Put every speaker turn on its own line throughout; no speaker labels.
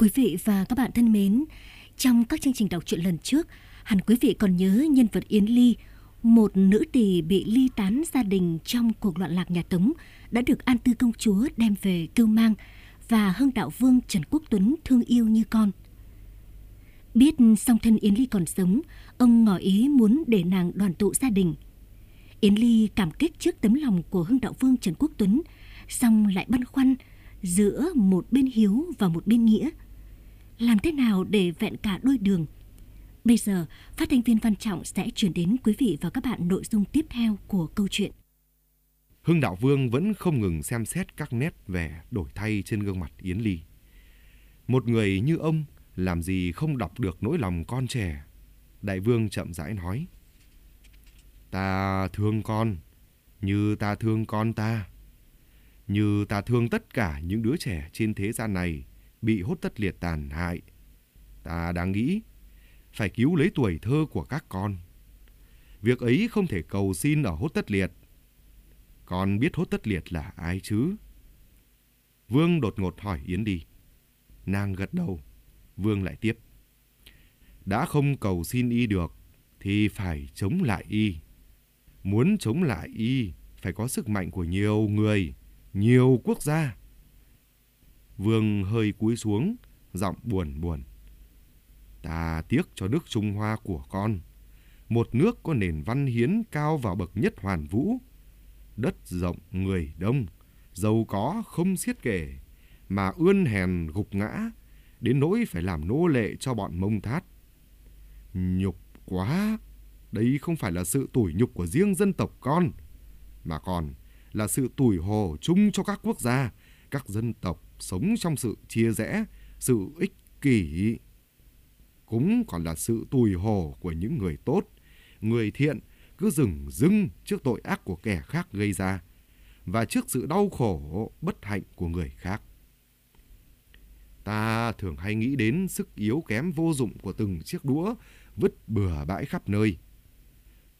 Quý vị và các bạn thân mến, trong các chương trình đọc truyện lần trước, hẳn quý vị còn nhớ nhân vật Yến Ly, một nữ tỳ bị ly tán gia đình trong cuộc loạn lạc nhà Tống, đã được An Tư công chúa đem về cưu mang và Hưng đạo vương Trần Quốc Tuấn thương yêu như con. Biết song thân Yến Ly còn sống, ông ngỏ ý muốn để nàng đoàn tụ gia đình. Yến Ly cảm kích trước tấm lòng của Hưng đạo vương Trần Quốc Tuấn, song lại băn khoăn giữa một bên hiếu và một bên nghĩa. Làm thế nào để vẹn cả đôi đường? Bây giờ, phát thanh viên Văn Trọng sẽ chuyển đến quý vị và các bạn nội dung tiếp theo của câu chuyện.
Hưng Đạo Vương vẫn không ngừng xem xét các nét vẻ đổi thay trên gương mặt Yến Ly. Một người như ông làm gì không đọc được nỗi lòng con trẻ. Đại Vương chậm rãi nói. Ta thương con, như ta thương con ta. Như ta thương tất cả những đứa trẻ trên thế gian này bị hốt tất liệt tàn hại. Ta đang nghĩ phải cứu lấy tuổi thơ của các con. Việc ấy không thể cầu xin ở hốt tất liệt. Con biết hốt tất liệt là ai chứ? Vương đột ngột hỏi Yến đi. Nàng gật đầu. Vương lại tiếp. Đã không cầu xin y được thì phải chống lại y. Muốn chống lại y phải có sức mạnh của nhiều người, nhiều quốc gia. Vương hơi cúi xuống, giọng buồn buồn. Ta tiếc cho nước Trung Hoa của con. Một nước có nền văn hiến cao vào bậc nhất hoàn vũ. Đất rộng người đông, giàu có không xiết kể, mà ươn hèn gục ngã, đến nỗi phải làm nô lệ cho bọn mông thát. Nhục quá! Đây không phải là sự tủi nhục của riêng dân tộc con, mà còn là sự tủi hồ chung cho các quốc gia, các dân tộc sống trong sự chia rẽ, sự ích kỷ. Cũng còn là sự tùy hồ của những người tốt, người thiện cứ dừng dưng trước tội ác của kẻ khác gây ra và trước sự đau khổ, bất hạnh của người khác. Ta thường hay nghĩ đến sức yếu kém vô dụng của từng chiếc đũa vứt bừa bãi khắp nơi.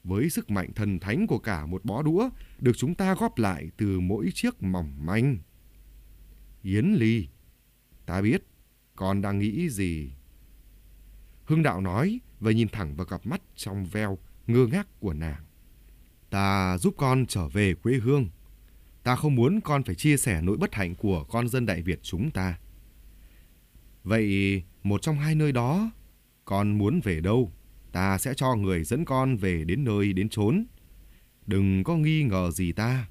Với sức mạnh thần thánh của cả một bó đũa được chúng ta góp lại từ mỗi chiếc mỏng manh. Yến Ly, ta biết con đang nghĩ gì. Hưng Đạo nói và nhìn thẳng vào cặp mắt trong veo ngơ ngác của nàng. Ta giúp con trở về quê hương. Ta không muốn con phải chia sẻ nỗi bất hạnh của con dân Đại Việt chúng ta. Vậy một trong hai nơi đó, con muốn về đâu? Ta sẽ cho người dẫn con về đến nơi đến chốn. Đừng có nghi ngờ gì ta.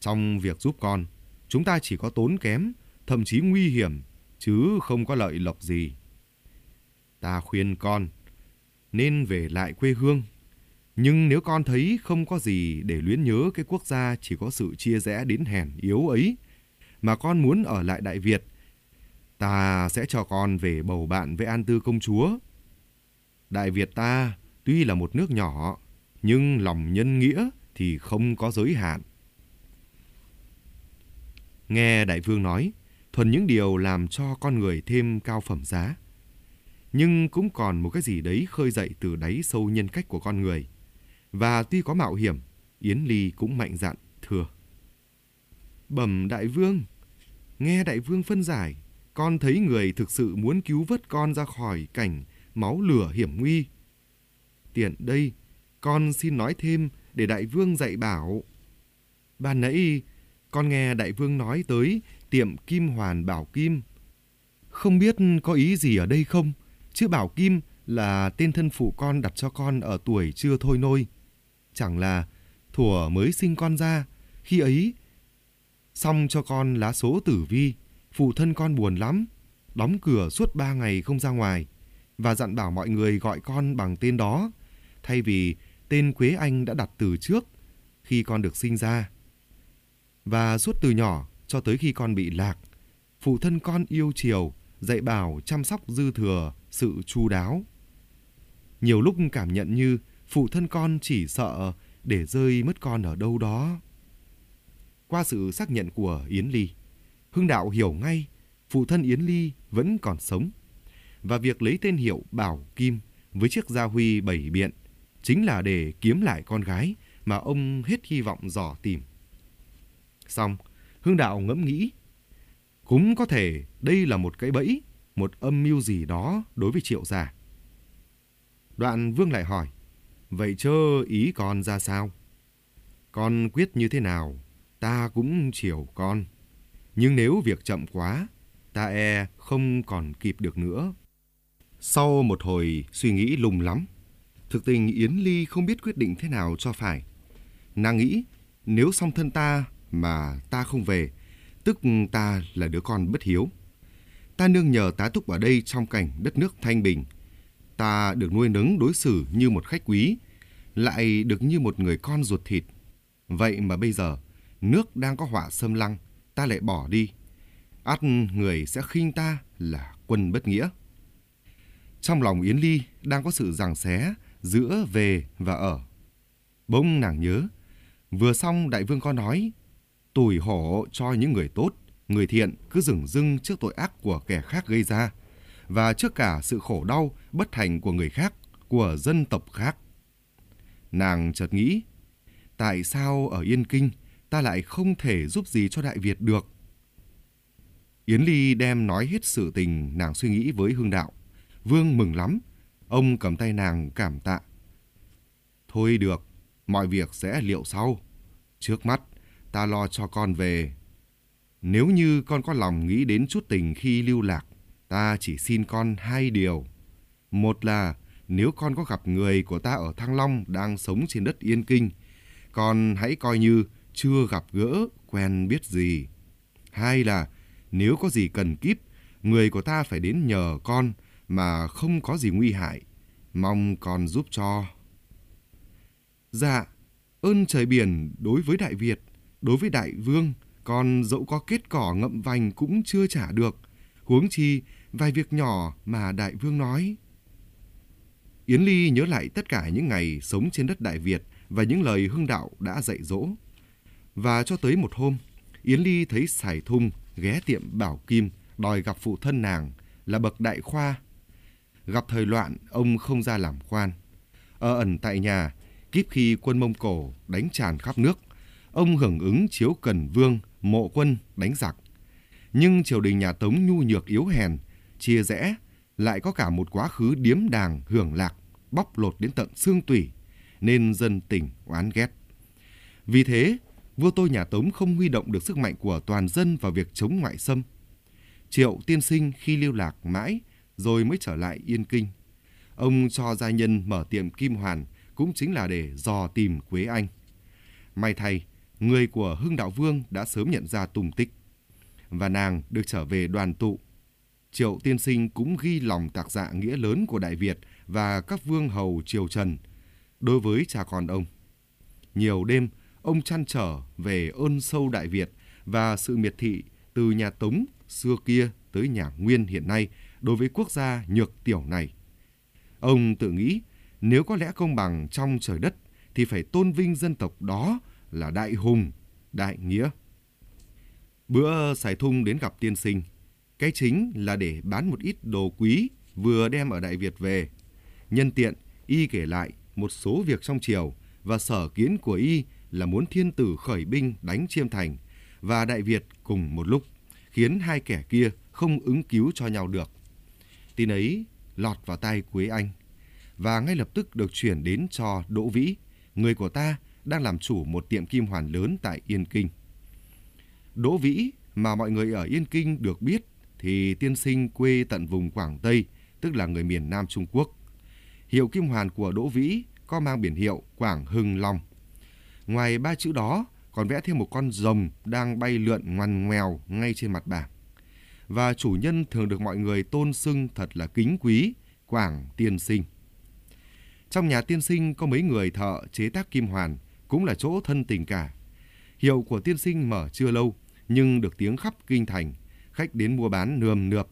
Trong việc giúp con, chúng ta chỉ có tốn kém, thậm chí nguy hiểm, chứ không có lợi lộc gì. Ta khuyên con nên về lại quê hương. Nhưng nếu con thấy không có gì để luyến nhớ cái quốc gia chỉ có sự chia rẽ đến hèn yếu ấy, mà con muốn ở lại Đại Việt, ta sẽ cho con về bầu bạn với An Tư công chúa. Đại Việt ta tuy là một nước nhỏ, nhưng lòng nhân nghĩa thì không có giới hạn. Nghe đại vương nói, thuần những điều làm cho con người thêm cao phẩm giá. Nhưng cũng còn một cái gì đấy khơi dậy từ đáy sâu nhân cách của con người. Và tuy có mạo hiểm, Yến Ly cũng mạnh dạn thừa. Bẩm đại vương, nghe đại vương phân giải, con thấy người thực sự muốn cứu vớt con ra khỏi cảnh máu lửa hiểm nguy. Tiện đây, con xin nói thêm để đại vương dạy bảo. Ban nãy, con nghe đại vương nói tới tiệm Kim Hoàn Bảo Kim. Không biết có ý gì ở đây không? Chứ Bảo Kim là tên thân phụ con đặt cho con ở tuổi chưa thôi nôi. Chẳng là thủa mới sinh con ra, khi ấy xong cho con lá số tử vi, phụ thân con buồn lắm, đóng cửa suốt ba ngày không ra ngoài và dặn bảo mọi người gọi con bằng tên đó, thay vì tên Quế Anh đã đặt từ trước khi con được sinh ra. Và suốt từ nhỏ cho tới khi con bị lạc, phụ thân con yêu chiều, dạy bảo chăm sóc dư thừa sự chu đáo. Nhiều lúc cảm nhận như phụ thân con chỉ sợ để rơi mất con ở đâu đó. Qua sự xác nhận của Yến Ly, Hưng Đạo hiểu ngay phụ thân Yến Ly vẫn còn sống. Và việc lấy tên hiệu Bảo Kim với chiếc gia huy bảy biện chính là để kiếm lại con gái mà ông hết hy vọng dò tìm. Xong, Hưng Đạo ngẫm nghĩ, cũng có thể đây là một cái bẫy một âm mưu gì đó đối với triệu gia. Đoạn Vương lại hỏi, vậy chớ ý con ra sao? Con quyết như thế nào, ta cũng chiều con. Nhưng nếu việc chậm quá, ta e không còn kịp được nữa. Sau một hồi suy nghĩ lùng lắm, thực tình Yến Ly không biết quyết định thế nào cho phải. Nàng nghĩ nếu song thân ta mà ta không về, tức ta là đứa con bất hiếu. Ta nương nhờ tá túc ở đây trong cảnh đất nước thanh bình. Ta được nuôi nấng đối xử như một khách quý, lại được như một người con ruột thịt. Vậy mà bây giờ, nước đang có họa xâm lăng, ta lại bỏ đi. át người sẽ khinh ta là quân bất nghĩa. Trong lòng Yến Ly đang có sự giằng xé giữa về và ở. Bỗng nàng nhớ, vừa xong đại vương có nói, tủi hổ cho những người tốt, người thiện cứ dừng dưng trước tội ác của kẻ khác gây ra, và trước cả sự khổ đau, bất thành của người khác, của dân tộc khác. Nàng chợt nghĩ, tại sao ở Yên Kinh ta lại không thể giúp gì cho Đại Việt được? Yến Ly đem nói hết sự tình nàng suy nghĩ với Hương Đạo. Vương mừng lắm. Ông cầm tay nàng cảm tạ. Thôi được, mọi việc sẽ liệu sau. Trước mắt, ta lo cho con về. Nếu như con có lòng nghĩ đến chút tình khi lưu lạc, ta chỉ xin con hai điều. Một là nếu con có gặp người của ta ở Thăng Long đang sống trên đất Yên Kinh, con hãy coi như chưa gặp gỡ, quen biết gì. Hai là nếu có gì cần kíp, người của ta phải đến nhờ con mà không có gì nguy hại. Mong con giúp cho. Dạ, ơn trời biển đối với Đại Việt, đối với Đại Vương, còn dẫu có kết cỏ ngậm vành cũng chưa trả được. Huống chi, vài việc nhỏ mà Đại Vương nói. Yến Ly nhớ lại tất cả những ngày sống trên đất Đại Việt và những lời hưng đạo đã dạy dỗ. Và cho tới một hôm, Yến Ly thấy Sải Thung ghé tiệm Bảo Kim đòi gặp phụ thân nàng là bậc đại khoa. Gặp thời loạn, ông không ra làm quan. Ở ẩn tại nhà, kíp khi quân Mông Cổ đánh tràn khắp nước, ông hưởng ứng chiếu cần vương, mộ quân, đánh giặc. Nhưng triều đình nhà Tống nhu nhược yếu hèn, chia rẽ, lại có cả một quá khứ điếm đàng, hưởng lạc, bóc lột đến tận xương tủy, nên dân tỉnh oán ghét. Vì thế, vua tôi nhà Tống không huy động được sức mạnh của toàn dân vào việc chống ngoại xâm. Triệu tiên sinh khi lưu lạc mãi rồi mới trở lại Yên Kinh. Ông cho gia nhân mở tiệm Kim Hoàn cũng chính là để dò tìm Quế Anh. May thay, người của Hưng Đạo Vương đã sớm nhận ra tung tích. Và nàng được trở về đoàn tụ. Triệu tiên sinh cũng ghi lòng tạc dạ nghĩa lớn của Đại Việt và các vương hầu triều Trần đối với cha con ông. Nhiều đêm, ông chăn trở về ơn sâu Đại Việt và sự miệt thị từ nhà Tống xưa kia tới nhà Nguyên hiện nay đối với quốc gia nhược tiểu này. Ông tự nghĩ nếu có lẽ công bằng trong trời đất thì phải tôn vinh dân tộc đó là đại hùng, đại nghĩa. Bữa xài thung đến gặp tiên sinh, cái chính là để bán một ít đồ quý vừa đem ở Đại Việt về. Nhân tiện, y kể lại một số việc trong triều và sở kiến của y là muốn thiên tử khởi binh đánh chiêm thành và Đại Việt cùng một lúc, khiến hai kẻ kia không ứng cứu cho nhau được. Tin ấy lọt vào tay Quế Anh và ngay lập tức được chuyển đến cho Đỗ Vĩ, người của ta đang làm chủ một tiệm kim hoàn lớn tại Yên Kinh. Đỗ Vĩ mà mọi người ở Yên Kinh được biết thì tiên sinh quê tận vùng Quảng Tây, tức là người miền Nam Trung Quốc. Hiệu kim hoàn của Đỗ Vĩ có mang biển hiệu Quảng Hưng Long. Ngoài ba chữ đó, còn vẽ thêm một con rồng đang bay lượn ngoằn ngoèo ngay trên mặt bảng. Và chủ nhân thường được mọi người tôn xưng thật là kính quý, Quảng Tiên Sinh. Trong nhà tiên sinh có mấy người thợ chế tác kim hoàn, cũng là chỗ thân tình cả. Hiệu của tiên sinh mở chưa lâu, nhưng được tiếng khắp kinh thành, khách đến mua bán nườm nượp.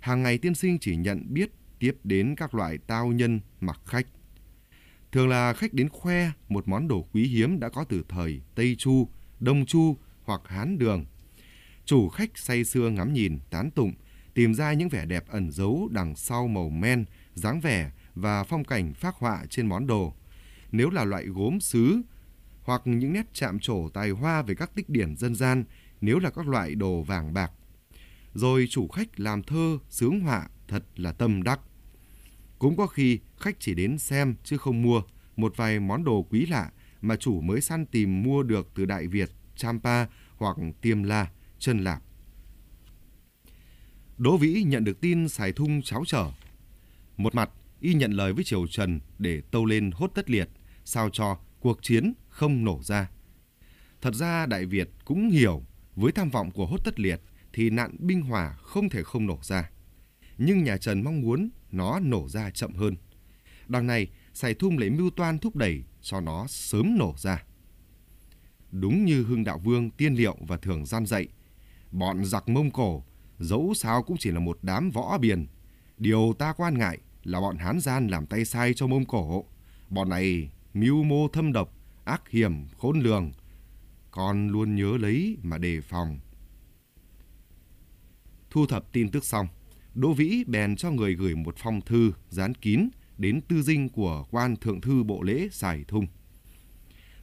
Hàng ngày tiên sinh chỉ nhận biết tiếp đến các loại tao nhân mặc khách. Thường là khách đến khoe một món đồ quý hiếm đã có từ thời Tây Chu, Đông Chu hoặc Hán Đường. Chủ khách say sưa ngắm nhìn, tán tụng, tìm ra những vẻ đẹp ẩn giấu đằng sau màu men, dáng vẻ và phong cảnh phác họa trên món đồ. Nếu là loại gốm sứ hoặc những nét chạm trổ tài hoa về các tích điển dân gian, nếu là các loại đồ vàng bạc. rồi chủ khách làm thơ, sướng họa thật là tâm đắc. Cũng có khi khách chỉ đến xem chứ không mua một vài món đồ quý lạ mà chủ mới săn tìm mua được từ Đại Việt, Champa hoặc Tiêm La, Trân Lạp. Đỗ Vĩ nhận được tin xài thung cháo trở. Một mặt, y nhận lời với Triều Trần để tâu lên hốt tất liệt, sao cho cuộc chiến không nổ ra. Thật ra Đại Việt cũng hiểu với tham vọng của hốt tất liệt thì nạn binh hỏa không thể không nổ ra. Nhưng nhà Trần mong muốn nó nổ ra chậm hơn. Đằng này, Sài Thung lấy mưu toan thúc đẩy cho nó sớm nổ ra. Đúng như Hưng Đạo Vương tiên liệu và thường gian dạy, bọn giặc Mông Cổ dẫu sao cũng chỉ là một đám võ biền. Điều ta quan ngại là bọn Hán gian làm tay sai cho Mông Cổ. Bọn này mưu mô thâm độc, ác hiểm, khốn lường. Con luôn nhớ lấy mà đề phòng. Thu thập tin tức xong, Đỗ Vĩ bèn cho người gửi một phong thư dán kín đến tư dinh của quan thượng thư bộ lễ Sài Thung.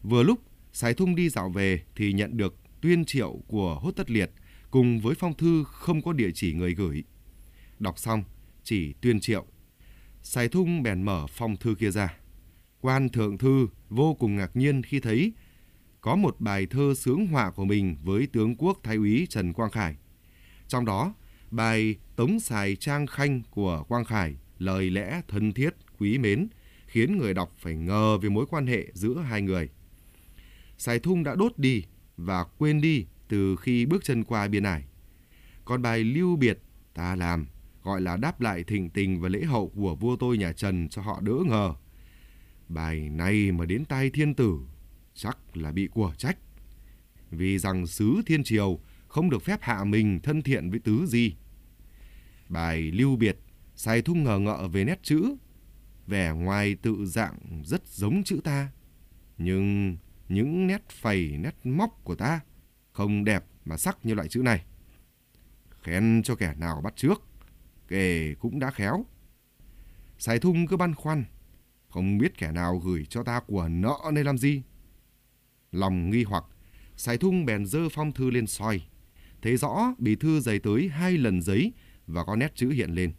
Vừa lúc Sài Thung đi dạo về thì nhận được tuyên triệu của Hốt Tất Liệt cùng với phong thư không có địa chỉ người gửi. Đọc xong, chỉ tuyên triệu. Sài Thung bèn mở phong thư kia ra. Quan thượng thư vô cùng ngạc nhiên khi thấy có một bài thơ sướng họa của mình với tướng quốc thái úy Trần Quang Khải. Trong đó, bài Tống Sài Trang Khanh của Quang Khải lời lẽ thân thiết, quý mến, khiến người đọc phải ngờ về mối quan hệ giữa hai người. Sài Thung đã đốt đi và quên đi từ khi bước chân qua biên ải. Còn bài lưu biệt ta làm gọi là đáp lại thỉnh tình và lễ hậu của vua tôi nhà Trần cho họ đỡ ngờ. Bài này mà đến tay thiên tử chắc là bị của trách. Vì rằng sứ thiên triều không được phép hạ mình thân thiện với tứ di. Bài lưu biệt Sài thung ngờ ngợ về nét chữ, vẻ ngoài tự dạng rất giống chữ ta. Nhưng những nét phẩy nét móc của ta không đẹp mà sắc như loại chữ này. Khen cho kẻ nào bắt trước, kể cũng đã khéo. Sài thung cứ băn khoăn, không biết kẻ nào gửi cho ta của nợ này làm gì. Lòng nghi hoặc, Sài thung bèn dơ phong thư lên soi. Thấy rõ bì thư dày tới hai lần giấy và có nét chữ hiện lên.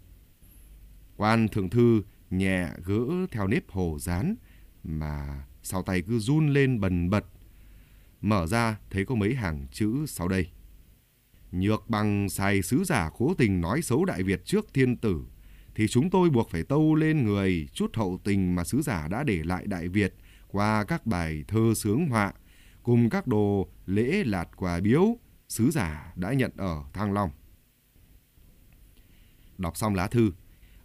Quan thượng thư nhẹ gỡ theo nếp hồ dán mà sau tay cứ run lên bần bật. Mở ra thấy có mấy hàng chữ sau đây. Nhược bằng xài sứ giả cố tình nói xấu Đại Việt trước thiên tử thì chúng tôi buộc phải tâu lên người chút hậu tình mà sứ giả đã để lại Đại Việt qua các bài thơ sướng họa cùng các đồ lễ lạt quà biếu sứ giả đã nhận ở Thăng Long. Đọc xong lá thư,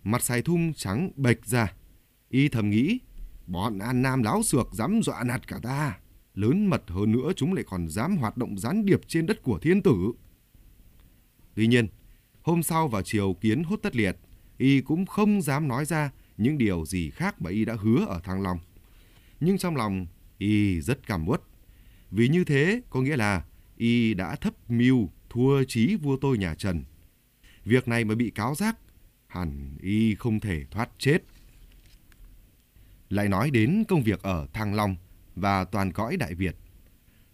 mặt xài thung trắng bệch ra. Y thầm nghĩ, bọn An Nam láo xược dám dọa nạt cả ta. Lớn mật hơn nữa chúng lại còn dám hoạt động gián điệp trên đất của thiên tử. Tuy nhiên, hôm sau vào chiều kiến hốt tất liệt, Y cũng không dám nói ra những điều gì khác mà Y đã hứa ở Thăng Long. Nhưng trong lòng, Y rất cảm uất. Vì như thế có nghĩa là Y đã thấp mưu thua trí vua tôi nhà Trần. Việc này mà bị cáo giác hẳn y không thể thoát chết. Lại nói đến công việc ở Thăng Long và toàn cõi Đại Việt.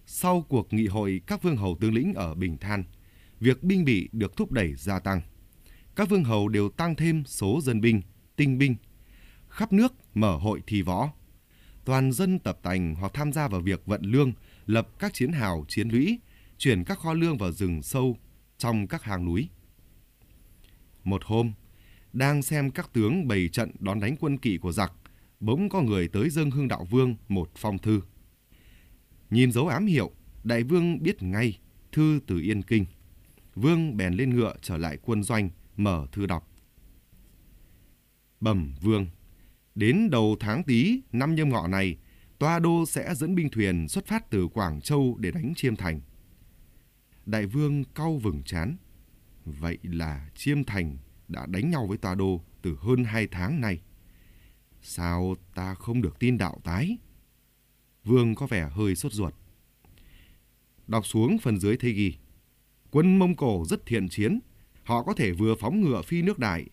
Sau cuộc nghị hội các vương hầu tướng lĩnh ở Bình Than, việc binh bị được thúc đẩy gia tăng. Các vương hầu đều tăng thêm số dân binh, tinh binh. Khắp nước mở hội thi võ. Toàn dân tập tành hoặc tham gia vào việc vận lương, lập các chiến hào, chiến lũy, chuyển các kho lương vào rừng sâu trong các hang núi. Một hôm, đang xem các tướng bày trận đón đánh quân kỵ của giặc, bỗng có người tới dâng hương đạo vương một phong thư. Nhìn dấu ám hiệu, đại vương biết ngay thư từ Yên Kinh. Vương bèn lên ngựa trở lại quân doanh, mở thư đọc. Bẩm vương, đến đầu tháng tý năm nhâm ngọ này, Toa Đô sẽ dẫn binh thuyền xuất phát từ Quảng Châu để đánh Chiêm Thành. Đại vương cau vừng chán. Vậy là Chiêm Thành đã đánh nhau với Toa Đô từ hơn hai tháng nay. Sao ta không được tin đạo tái? Vương có vẻ hơi sốt ruột. Đọc xuống phần dưới thấy ghi. Quân Mông Cổ rất thiện chiến. Họ có thể vừa phóng ngựa phi nước đại,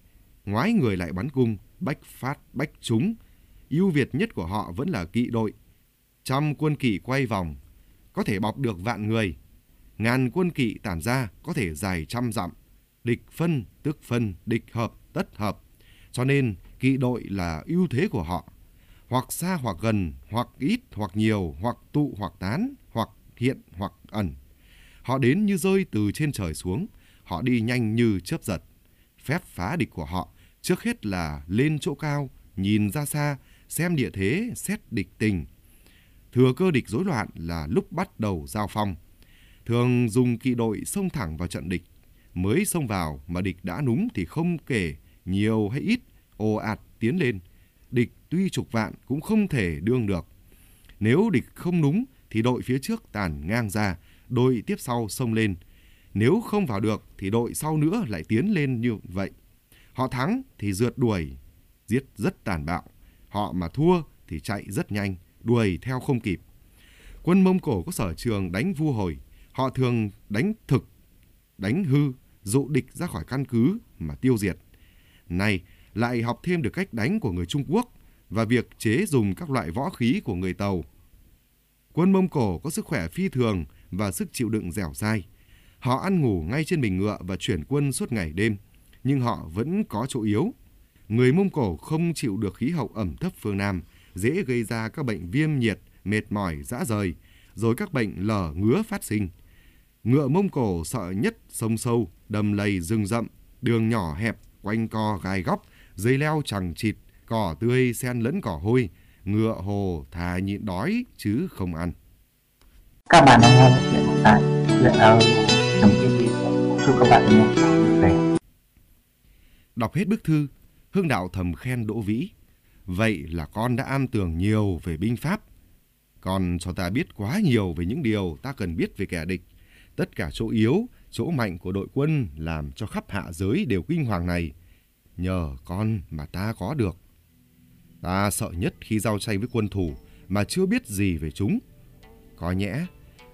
ngoái người lại bắn cung, bách phát, bách trúng. ưu việt nhất của họ vẫn là kỵ đội. Trăm quân kỵ quay vòng, có thể bọc được vạn người. Ngàn quân kỵ tản ra có thể dài trăm dặm Địch phân tức phân, địch hợp tất hợp. Cho nên kỵ đội là ưu thế của họ. Hoặc xa hoặc gần, hoặc ít hoặc nhiều, hoặc tụ hoặc tán, hoặc hiện hoặc ẩn. Họ đến như rơi từ trên trời xuống, họ đi nhanh như chớp giật. Phép phá địch của họ trước hết là lên chỗ cao, nhìn ra xa, xem địa thế, xét địch tình. Thừa cơ địch rối loạn là lúc bắt đầu giao phong. Thường dùng kỵ đội xông thẳng vào trận địch. Mới xông vào mà địch đã núng thì không kể nhiều hay ít, ồ ạt tiến lên. Địch tuy chục vạn cũng không thể đương được. Nếu địch không núng thì đội phía trước tàn ngang ra, đội tiếp sau xông lên. Nếu không vào được thì đội sau nữa lại tiến lên như vậy. Họ thắng thì rượt đuổi, giết rất tàn bạo. Họ mà thua thì chạy rất nhanh, đuổi theo không kịp. Quân Mông Cổ có sở trường đánh vu hồi, họ thường đánh thực, đánh hư, dụ địch ra khỏi căn cứ mà tiêu diệt. Này, lại học thêm được cách đánh của người Trung Quốc và việc chế dùng các loại võ khí của người Tàu. Quân Mông Cổ có sức khỏe phi thường và sức chịu đựng dẻo dai. Họ ăn ngủ ngay trên bình ngựa và chuyển quân suốt ngày đêm, nhưng họ vẫn có chỗ yếu. Người Mông Cổ không chịu được khí hậu ẩm thấp phương Nam, dễ gây ra các bệnh viêm nhiệt, mệt mỏi, dã rời, rồi các bệnh lở ngứa phát sinh. Ngựa Mông Cổ sợ nhất sông sâu, đầm lầy rừng rậm, đường nhỏ hẹp, quanh co gai góc, dây leo chẳng chịt, cỏ tươi xen lẫn cỏ hôi, ngựa hồ thà nhịn đói chứ không ăn.
Các bạn đang nghe chuyện tại chuyện trong TV. Chúc các bạn nghe.
Đọc hết bức thư, Hương Đạo thầm khen Đỗ Vĩ. Vậy là con đã am tường nhiều về binh pháp. Còn cho ta biết quá nhiều về những điều ta cần biết về kẻ địch. Tất cả chỗ yếu, chỗ mạnh của đội quân làm cho khắp hạ giới đều kinh hoàng này. Nhờ con mà ta có được. Ta sợ nhất khi giao tranh với quân thủ mà chưa biết gì về chúng. Có nhẽ,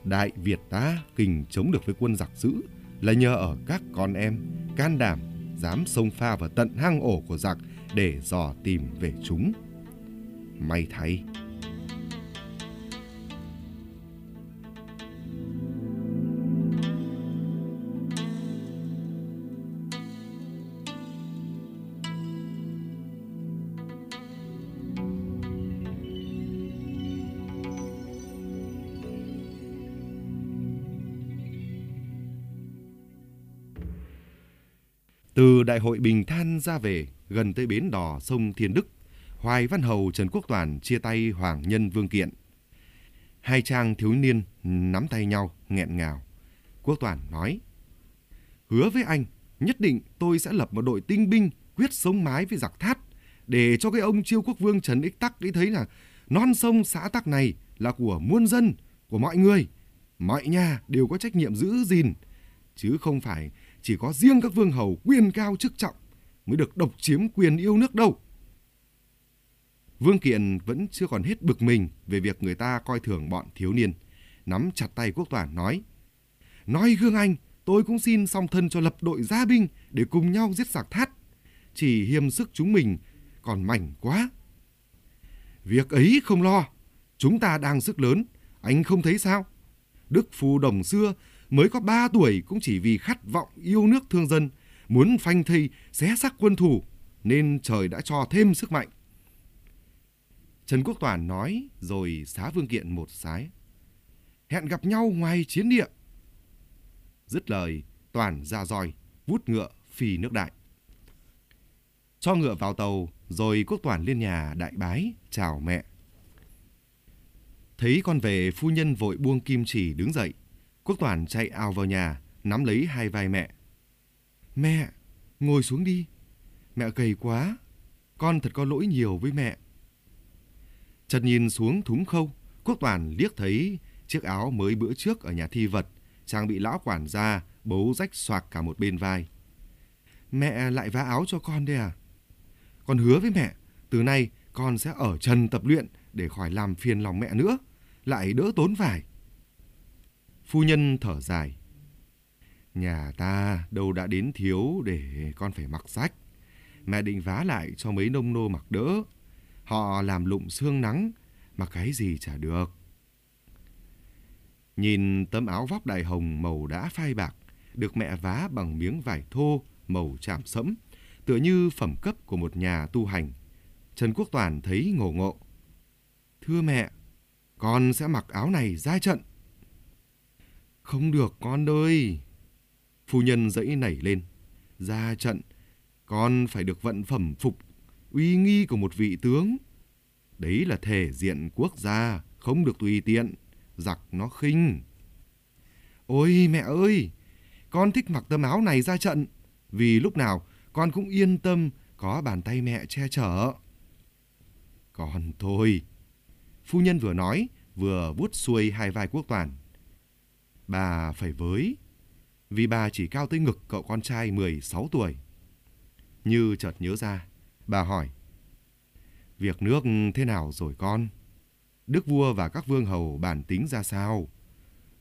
Đại Việt ta kình chống được với quân giặc dữ, là nhờ ở các con em can đảm dám xông pha vào tận hang ổ của giặc để dò tìm về chúng. May thay. Từ đại hội Bình Than ra về, gần tới bến đò sông Thiên Đức, Hoài Văn Hầu Trần Quốc Toàn chia tay Hoàng Nhân Vương Kiện. Hai trang thiếu niên nắm tay nhau, nghẹn ngào. Quốc Toàn nói, Hứa với anh, nhất định tôi sẽ lập một đội tinh binh quyết sống mái với giặc thát, để cho cái ông chiêu quốc vương Trần Ích Tắc ấy thấy là non sông xã Tắc này là của muôn dân, của mọi người. Mọi nhà đều có trách nhiệm giữ gìn, chứ không phải chỉ có riêng các vương hầu quyền cao chức trọng mới được độc chiếm quyền yêu nước đâu. Vương Kiện vẫn chưa còn hết bực mình về việc người ta coi thường bọn thiếu niên. Nắm chặt tay Quốc toàn nói. Nói gương anh, tôi cũng xin song thân cho lập đội gia binh để cùng nhau giết giặc thát. Chỉ hiềm sức chúng mình còn mảnh quá. Việc ấy không lo, chúng ta đang sức lớn, anh không thấy sao? Đức Phù Đồng xưa mới có 3 tuổi cũng chỉ vì khát vọng yêu nước thương dân, muốn phanh thây xé xác quân thù, nên trời đã cho thêm sức mạnh. Trần Quốc Toàn nói rồi xá Vương Kiện một sái. Hẹn gặp nhau ngoài chiến địa. Dứt lời, Toàn ra roi, vút ngựa phi nước đại. Cho ngựa vào tàu, rồi Quốc Toàn lên nhà đại bái, chào mẹ. Thấy con về, phu nhân vội buông kim chỉ đứng dậy, Quốc Toàn chạy ào vào nhà, nắm lấy hai vai mẹ. Mẹ, ngồi xuống đi. Mẹ gầy quá, con thật có lỗi nhiều với mẹ. Chợt nhìn xuống thúng khâu, Quốc Toàn liếc thấy chiếc áo mới bữa trước ở nhà thi vật, trang bị lão quản gia bấu rách xoạc cả một bên vai. Mẹ lại vá áo cho con đây à? Con hứa với mẹ, từ nay con sẽ ở trần tập luyện để khỏi làm phiền lòng mẹ nữa, lại đỡ tốn vải. Phu nhân thở dài. Nhà ta đâu đã đến thiếu để con phải mặc sách. Mẹ định vá lại cho mấy nông nô mặc đỡ. Họ làm lụng xương nắng, mà cái gì chả được. Nhìn tấm áo vóc đại hồng màu đã phai bạc, được mẹ vá bằng miếng vải thô màu chạm sẫm, tựa như phẩm cấp của một nhà tu hành. Trần Quốc Toàn thấy ngổ ngộ. Thưa mẹ, con sẽ mặc áo này ra trận. Không được con ơi. Phu nhân dẫy nảy lên. Ra trận, con phải được vận phẩm phục, uy nghi của một vị tướng. Đấy là thể diện quốc gia, không được tùy tiện, giặc nó khinh. Ôi mẹ ơi, con thích mặc tấm áo này ra trận, vì lúc nào con cũng yên tâm có bàn tay mẹ che chở. Còn thôi, phu nhân vừa nói, vừa vuốt xuôi hai vai quốc toàn. Bà phải với, vì bà chỉ cao tới ngực cậu con trai 16 tuổi. Như chợt nhớ ra, bà hỏi. Việc nước thế nào rồi con? Đức vua và các vương hầu bản tính ra sao?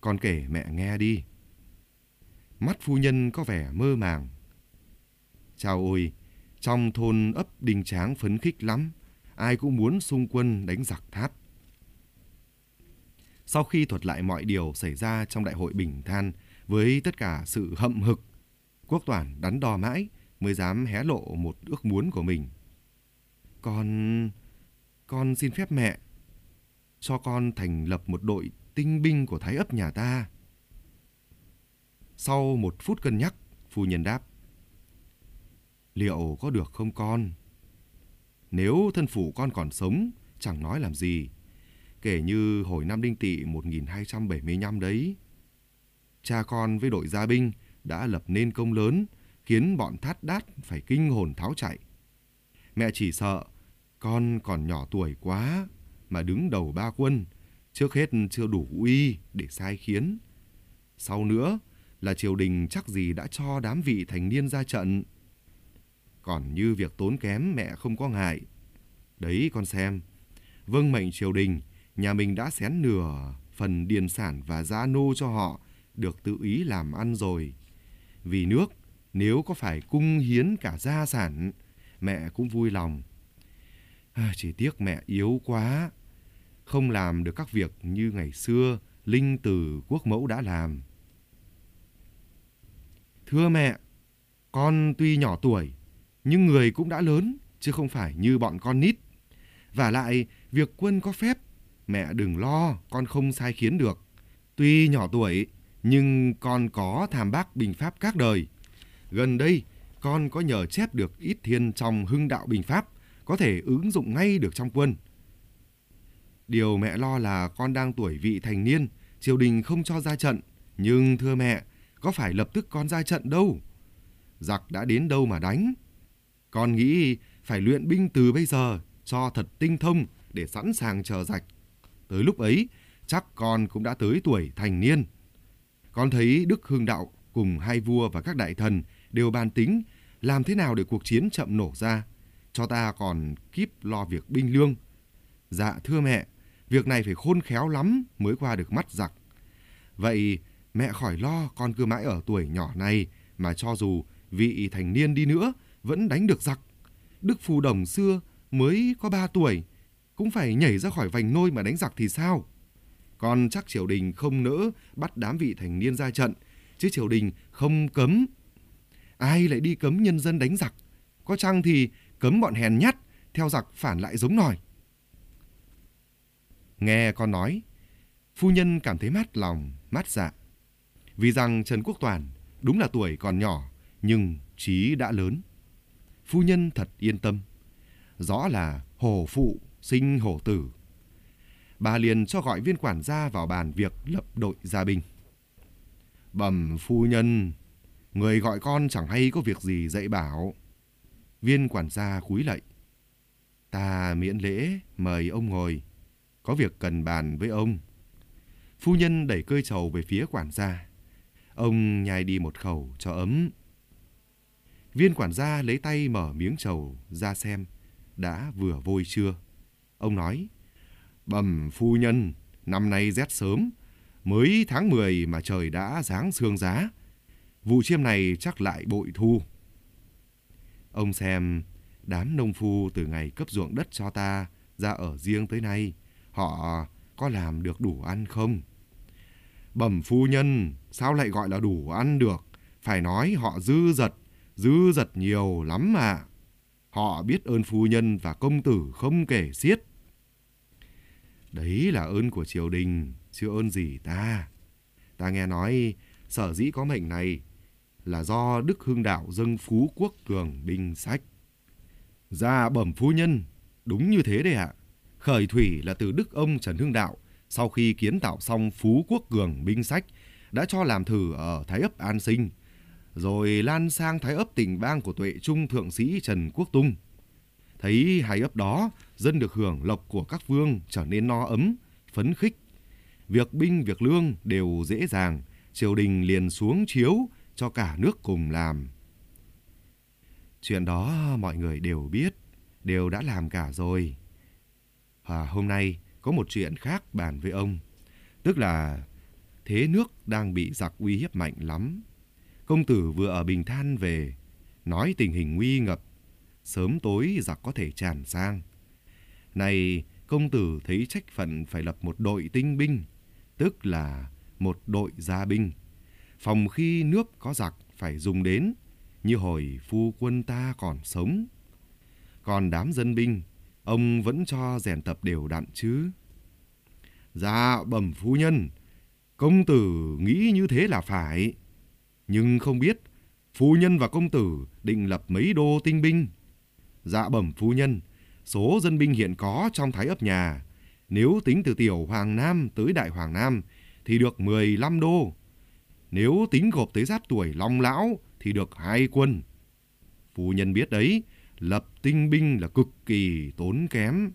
Con kể mẹ nghe đi. Mắt phu nhân có vẻ mơ màng. Chào ôi, trong thôn ấp đình tráng phấn khích lắm. Ai cũng muốn xung quân đánh giặc tháp. Sau khi thuật lại mọi điều xảy ra trong đại hội bình than với tất cả sự hậm hực, quốc toàn đắn đo mãi mới dám hé lộ một ước muốn của mình. Con... con xin phép mẹ cho con thành lập một đội tinh binh của thái ấp nhà ta. Sau một phút cân nhắc, phu nhân đáp. Liệu có được không con? Nếu thân phủ con còn sống, chẳng nói làm gì. Kể như hồi năm đinh tỵ 1275 đấy. Cha con với đội gia binh đã lập nên công lớn, khiến bọn thát đát phải kinh hồn tháo chạy. Mẹ chỉ sợ con còn nhỏ tuổi quá mà đứng đầu ba quân, trước hết chưa đủ uy để sai khiến. Sau nữa là triều đình chắc gì đã cho đám vị thành niên ra trận. Còn như việc tốn kém mẹ không có ngại. Đấy con xem, vâng mệnh triều đình, nhà mình đã xén nửa phần điền sản và gia nô cho họ được tự ý làm ăn rồi. Vì nước, nếu có phải cung hiến cả gia sản, mẹ cũng vui lòng. À, chỉ tiếc mẹ yếu quá, không làm được các việc như ngày xưa Linh Từ Quốc Mẫu đã làm. Thưa mẹ, con tuy nhỏ tuổi, nhưng người cũng đã lớn, chứ không phải như bọn con nít. Và lại, việc quân có phép, mẹ đừng lo, con không sai khiến được. Tuy nhỏ tuổi, nhưng con có tham bác bình pháp các đời. Gần đây, con có nhờ chép được ít thiên trong hưng đạo bình pháp, có thể ứng dụng ngay được trong quân. Điều mẹ lo là con đang tuổi vị thành niên, triều đình không cho ra trận. Nhưng thưa mẹ, có phải lập tức con ra trận đâu. Giặc đã đến đâu mà đánh. Con nghĩ phải luyện binh từ bây giờ cho thật tinh thông để sẵn sàng chờ giặc. Tới lúc ấy, chắc con cũng đã tới tuổi thành niên. Con thấy Đức Hương Đạo cùng hai vua và các đại thần đều bàn tính làm thế nào để cuộc chiến chậm nổ ra, cho ta còn kíp lo việc binh lương. Dạ thưa mẹ, việc này phải khôn khéo lắm mới qua được mắt giặc. Vậy mẹ khỏi lo con cứ mãi ở tuổi nhỏ này mà cho dù vị thành niên đi nữa vẫn đánh được giặc. Đức Phù Đồng xưa mới có ba tuổi cũng phải nhảy ra khỏi vành nôi mà đánh giặc thì sao? Còn chắc triều đình không nỡ bắt đám vị thành niên ra trận, chứ triều đình không cấm. Ai lại đi cấm nhân dân đánh giặc? Có chăng thì cấm bọn hèn nhát, theo giặc phản lại giống nòi. Nghe con nói, phu nhân cảm thấy mát lòng, mát dạ. Vì rằng Trần Quốc Toàn đúng là tuổi còn nhỏ, nhưng trí đã lớn. Phu nhân thật yên tâm. Rõ là hồ phụ sinh hổ tử. Bà liền cho gọi viên quản gia vào bàn việc lập đội gia binh. Bẩm phu nhân, người gọi con chẳng hay có việc gì dạy bảo. Viên quản gia cúi lạy. Ta miễn lễ, mời ông ngồi. Có việc cần bàn với ông. Phu nhân đẩy cơi trầu về phía quản gia. Ông nhai đi một khẩu cho ấm. Viên quản gia lấy tay mở miếng trầu ra xem đã vừa vôi chưa. Ông nói, bẩm phu nhân, năm nay rét sớm, mới tháng 10 mà trời đã giáng sương giá. Vụ chiêm này chắc lại bội thu. Ông xem, đám nông phu từ ngày cấp ruộng đất cho ta ra ở riêng tới nay, họ có làm được đủ ăn không? Bẩm phu nhân, sao lại gọi là đủ ăn được? phải nói họ dư dật, dư dật nhiều lắm mà. Họ biết ơn phu nhân và công tử không kể xiết. Đấy là ơn của triều đình, chứ ơn gì ta. Ta nghe nói sở dĩ có mệnh này là do Đức Hưng Đạo dâng phú quốc cường binh sách. Ra bẩm phu nhân, đúng như thế đấy ạ. Khởi thủy là từ Đức ông Trần Hưng Đạo sau khi kiến tạo xong phú quốc cường binh sách đã cho làm thử ở Thái ấp An Sinh, rồi lan sang Thái ấp tỉnh bang của tuệ trung thượng sĩ Trần Quốc Tung. Thấy hai ấp đó, dân được hưởng lộc của các vương trở nên no ấm, phấn khích. Việc binh, việc lương đều dễ dàng, triều đình liền xuống chiếu cho cả nước cùng làm. Chuyện đó mọi người đều biết, đều đã làm cả rồi. À, hôm nay có một chuyện khác bàn với ông, tức là thế nước đang bị giặc uy hiếp mạnh lắm. Công tử vừa ở Bình Than về, nói tình hình nguy ngập, sớm tối giặc có thể tràn sang. Này, công tử thấy trách phận phải lập một đội tinh binh, tức là một đội gia binh. Phòng khi nước có giặc phải dùng đến, như hồi phu quân ta còn sống. Còn đám dân binh, ông vẫn cho rèn tập đều đặn chứ. Dạ bẩm phu nhân, công tử nghĩ như thế là phải. Nhưng không biết, phu nhân và công tử định lập mấy đô tinh binh. Dạ bẩm phu nhân, số dân binh hiện có trong thái ấp nhà, nếu tính từ tiểu Hoàng Nam tới đại Hoàng Nam thì được 15 đô. Nếu tính gộp tới giáp tuổi Long Lão thì được hai quân. Phu nhân biết đấy, lập tinh binh là cực kỳ tốn kém.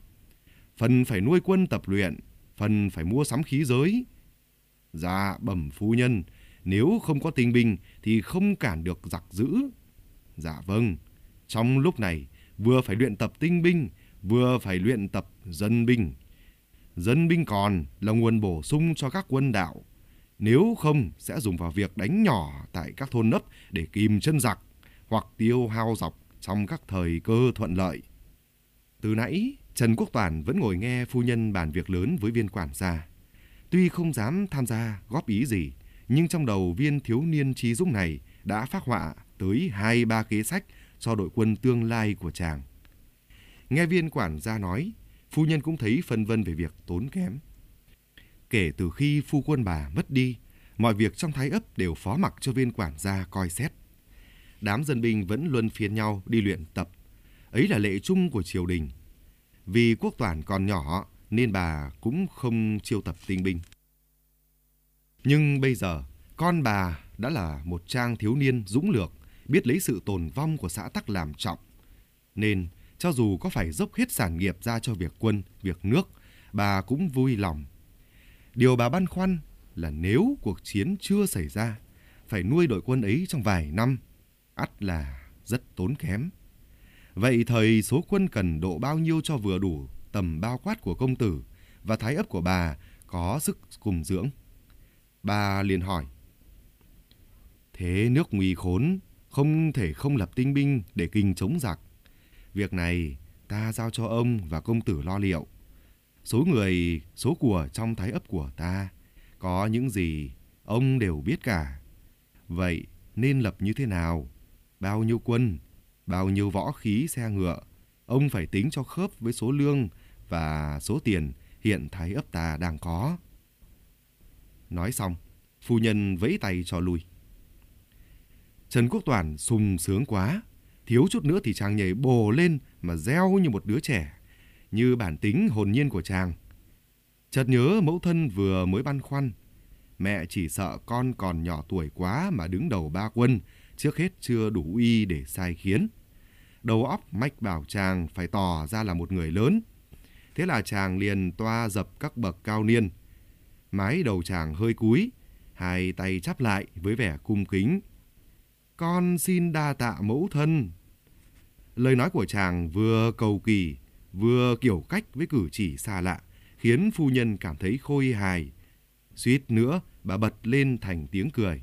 Phần phải nuôi quân tập luyện, phần phải mua sắm khí giới. Dạ bẩm phu nhân, nếu không có tinh binh thì không cản được giặc dữ. Dạ vâng, trong lúc này vừa phải luyện tập tinh binh, vừa phải luyện tập dân binh. Dân binh còn là nguồn bổ sung cho các quân đạo. Nếu không sẽ dùng vào việc đánh nhỏ tại các thôn nấp để kìm chân giặc hoặc tiêu hao dọc trong các thời cơ thuận lợi. Từ nãy, Trần Quốc Toàn vẫn ngồi nghe phu nhân bàn việc lớn với viên quản gia. Tuy không dám tham gia góp ý gì, nhưng trong đầu viên thiếu niên trí dũng này đã phát họa tới hai ba kế sách cho đội quân tương lai của chàng. Nghe viên quản gia nói, phu nhân cũng thấy phân vân về việc tốn kém. Kể từ khi phu quân bà mất đi, mọi việc trong thái ấp đều phó mặc cho viên quản gia coi xét. Đám dân binh vẫn luân phiên nhau đi luyện tập. Ấy là lệ chung của triều đình. Vì quốc toàn còn nhỏ nên bà cũng không chiêu tập tinh binh. Nhưng bây giờ, con bà đã là một trang thiếu niên dũng lược, biết lấy sự tồn vong của xã Tắc làm trọng. Nên, cho dù có phải dốc hết sản nghiệp ra cho việc quân, việc nước, bà cũng vui lòng. Điều bà băn khoăn là nếu cuộc chiến chưa xảy ra, phải nuôi đội quân ấy trong vài năm, ắt là rất tốn kém. Vậy thời số quân cần độ bao nhiêu cho vừa đủ tầm bao quát của công tử và thái ấp của bà có sức cùng dưỡng? Bà liền hỏi. Thế nước nguy khốn, không thể không lập tinh binh để kinh chống giặc. Việc này ta giao cho ông và công tử lo liệu. Số người, số của trong thái ấp của ta có những gì ông đều biết cả. Vậy nên lập như thế nào? Bao nhiêu quân, bao nhiêu võ khí xe ngựa, ông phải tính cho khớp với số lương và số tiền hiện thái ấp ta đang có. Nói xong, phu nhân vẫy tay cho lui. Trần Quốc Toàn sung sướng quá, thiếu chút nữa thì chàng nhảy bồ lên mà reo như một đứa trẻ, như bản tính hồn nhiên của chàng. Chợt nhớ mẫu thân vừa mới băn khoăn, mẹ chỉ sợ con còn nhỏ tuổi quá mà đứng đầu ba quân, trước hết chưa đủ uy để sai khiến. Đầu óc mách bảo chàng phải tỏ ra là một người lớn. Thế là chàng liền toa dập các bậc cao niên. Mái đầu chàng hơi cúi, hai tay chắp lại với vẻ cung kính. Con xin đa tạ mẫu thân. Lời nói của chàng vừa cầu kỳ, vừa kiểu cách với cử chỉ xa lạ, khiến phu nhân cảm thấy khôi hài. Suýt nữa, bà bật lên thành tiếng cười.